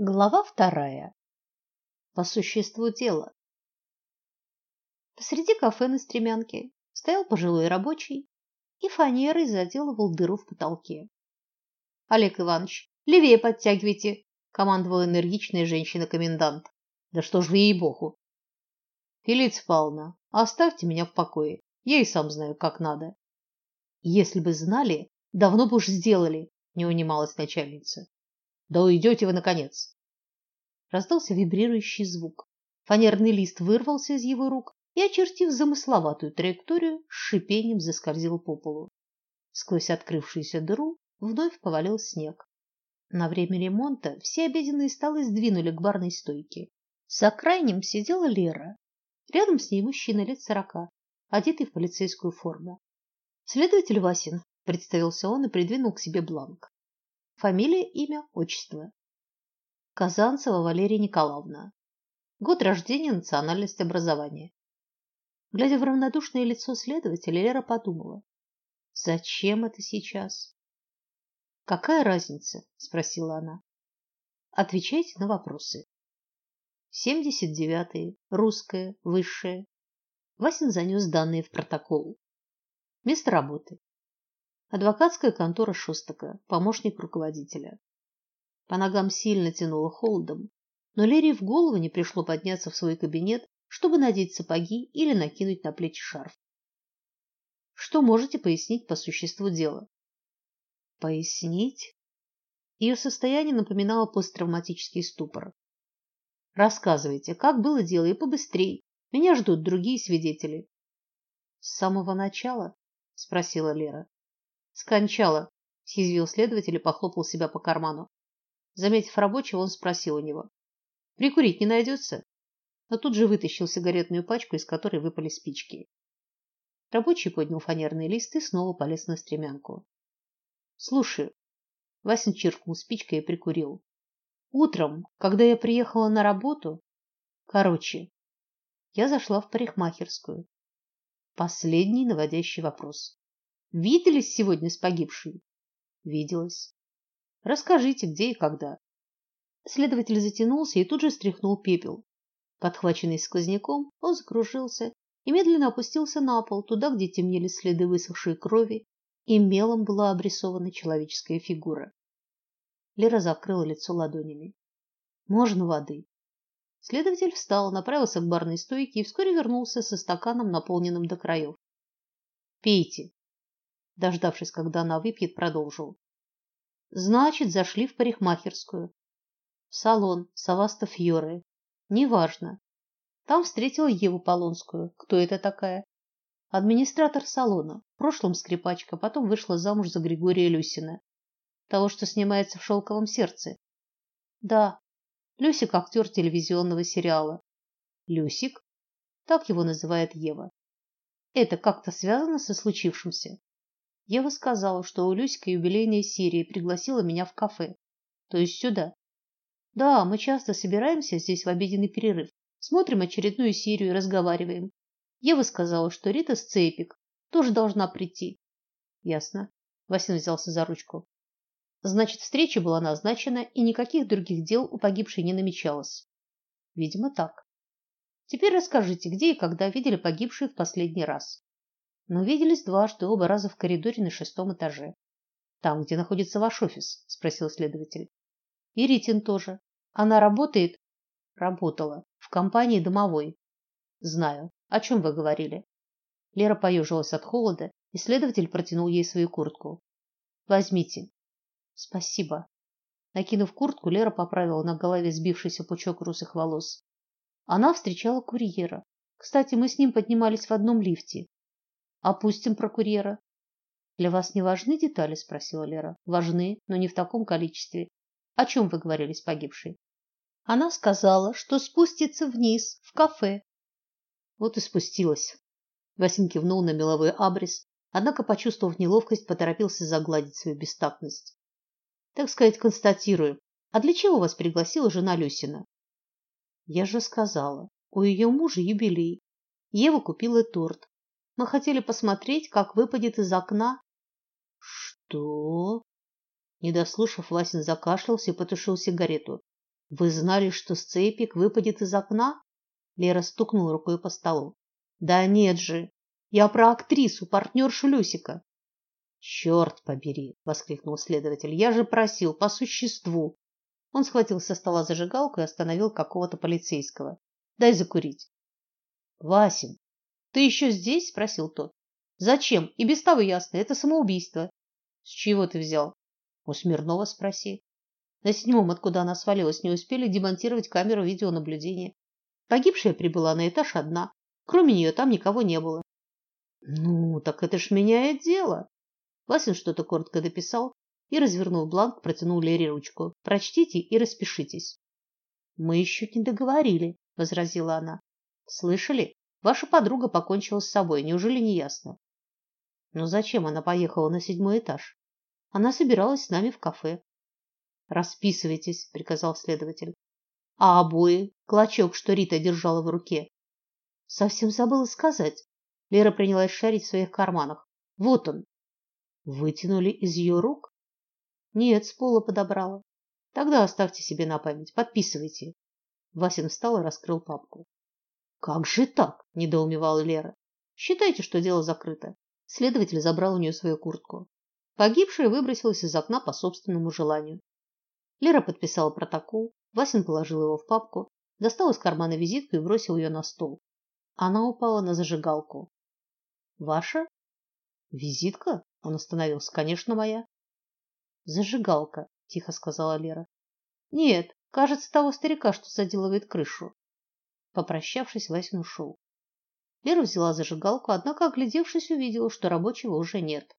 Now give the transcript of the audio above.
Глава вторая. По существу дела. Посреди кафе на стремянке стоял пожилой рабочий и фанерой заделывал дыру в потолке. Олег Иванович, левее подтягивайте, командовала энергичная женщина-комендант. Да что ж вы ей-богу? Фелиция Павловна, оставьте меня в покое. Я и сам знаю, как надо. Если бы знали, давно бы уж сделали, не унималась начальница. Да уйдете вы наконец. Раздался вибрирующий звук. Фанерный лист вырвался из его рук и, очертив замысловатую траекторию, шипением заскользил по полу. Сквозь открывшуюся дыру вновь повалил снег. На время ремонта все обеденные столы сдвинули к барной стойке. За крайним сидела Лера. Рядом с ней мужчина лет сорока, одетый в полицейскую форму. Следователь Васин, представился он и придвинул к себе бланк. Фамилия, имя, отчество. Казанцева Валерия Николаевна. Год рождения, национальность, образование. Глядя в равнодушное лицо следователя, Лера подумала: зачем это сейчас? Какая разница? спросила она. Отвечайте на вопросы. Семьдесят девятый, русская, высшая. Васин занес данные в протокол. Место работы. Адвокатская контора Шостака, помощник руководителя. По ногам сильно тянуло холодом, но Лере в голову не пришло подняться в свой кабинет, чтобы надеть сапоги или накинуть на плечи шарф. Что можете пояснить по существу дела? Пояснить? Ее состояние напоминало посттравматический ступор. Рассказывайте, как было дело, и побыстрей. Меня ждут другие свидетели. С самого начала, спросила Лера. Скончала, съязвил следователь и похлопал себя по карману. Заметив рабочего, он спросил у него: "Прикурить не найдется?» Но тут же вытащил сигаретную пачку, из которой выпали спички. Рабочий поднял фанерный лист и снова полез на стремянку. "Слушай", Васин чиркнул спичкой и прикурил. "Утром, когда я приехала на работу, короче, я зашла в парикмахерскую. Последний наводящий вопрос. Виделись сегодня с погибшей? Виделась. Расскажите, где и когда. Следователь затянулся и тут же стряхнул пепел. Подхваченный сквозняком, он закружился и медленно опустился на пол, туда, где темнели следы высохшей крови, и мелом была обрисована человеческая фигура. Лера закрыла лицо ладонями. Можно воды? Следователь встал, направился к барной стойке и вскоре вернулся со стаканом, наполненным до краев. Пейте. Дождавшись, когда она выпьет, продолжил. Значит, зашли в парикмахерскую. В салон Саваста Фьоре. Неважно. Там встретила Еву Полонскую. Кто это такая? Администратор салона. В прошлом скрипачка, потом вышла замуж за Григория Люсина. Того, что снимается в Шелковом сердце. Да. Люсик актер телевизионного сериала. Люсик? Так его называет Ева. Это как-то связано со случившимся? Ева сказала, что у Люськи юбилейная серия и пригласила меня в кафе. То есть сюда. Да, мы часто собираемся здесь в обеденный перерыв. Смотрим очередную серию и разговариваем. Ева сказала, что Рита Сцепик тоже должна прийти. Ясно. Васин взялся за ручку. Значит, встреча была назначена, и никаких других дел у погибшей не намечалось. Видимо, так. Теперь расскажите, где и когда видели погибшую в последний раз. Мы виделись дважды, оба раза в коридоре на шестом этаже. Там, где находится ваш офис, спросил следователь. И Ритин тоже. Она работает, работала в компании домовой. Знаю. О чем вы говорили? Лера поежилась от холода, и следователь протянул ей свою куртку. Возьмите. Спасибо. Накинув куртку, Лера поправила на голове сбившийся пучок русых волос. Она встречала курьера. Кстати, мы с ним поднимались в одном лифте. Опустим про курьера. Для вас не важны детали, спросила Лера. Важны, но не в таком количестве. О чем вы говорили с погибшей? Она сказала, что спустится вниз в кафе. Вот и спустилась. Васин кивнул на меловой абрис, однако, почувствовав неловкость, поторопился загладить свою бестактность. Так сказать, констатирую. А для чего вас пригласила жена Люсина? Я же сказала, у ее мужа юбилей. Ева купила торт, мы хотели посмотреть, как выпадет из окна. Что? Не дослушав, Васин закашлялся и потушил сигарету. Вы знали, что сцепик выпадет из окна? Лера стукнула рукой по столу. Да нет же. Я про актрису, партнершу Люсика. Черт побери, воскликнул следователь. Я же просил по существу. Он схватил со стола зажигалку и остановил какого-то полицейского. Дай закурить. Васин, ты еще здесь? спросил тот. Зачем? И без того ясно, это самоубийство. С чего ты взял? У Смирнова спроси. На седьмом, откуда она свалилась, не успели демонтировать камеру видеонаблюдения. Погибшая прибыла на этаж одна. Кроме нее там никого не было. Ну, так это ж меняет дело. Васин что-то коротко дописал и, развернув бланк, протянул Лере ручку. Прочтите и распишитесь. Мы еще не договорили, возразила она. Слышали? Ваша подруга покончила с собой, неужели не ясно? Но зачем она поехала на седьмой этаж? Она собиралась с нами в кафе. Расписывайтесь, приказал следователь. А обои, клочок, что Рита держала в руке. Совсем забыла сказать. Лера принялась шарить в своих карманах. Вот он. Вытянули из ее рук? Нет, с пола подобрала. Тогда оставьте себе на память, подписывайте. Васин встал и раскрыл папку. Как же так? недоумевала Лера. Считайте, что дело закрыто. Следователь забрал у нее свою куртку. Погибшая выбросилась из окна по собственному желанию. Лера подписала протокол, Васин положил его в папку, достал из кармана визитку и бросил ее на стол. Она упала на зажигалку. Ваша? Визитка? Он остановился. Конечно, моя. Зажигалка, тихо сказала Лера. Нет, кажется, того старика, что заделывает крышу. Попрощавшись, Васин ушел. Лера взяла зажигалку, однако, оглядевшись, увидела, что рабочего уже нет.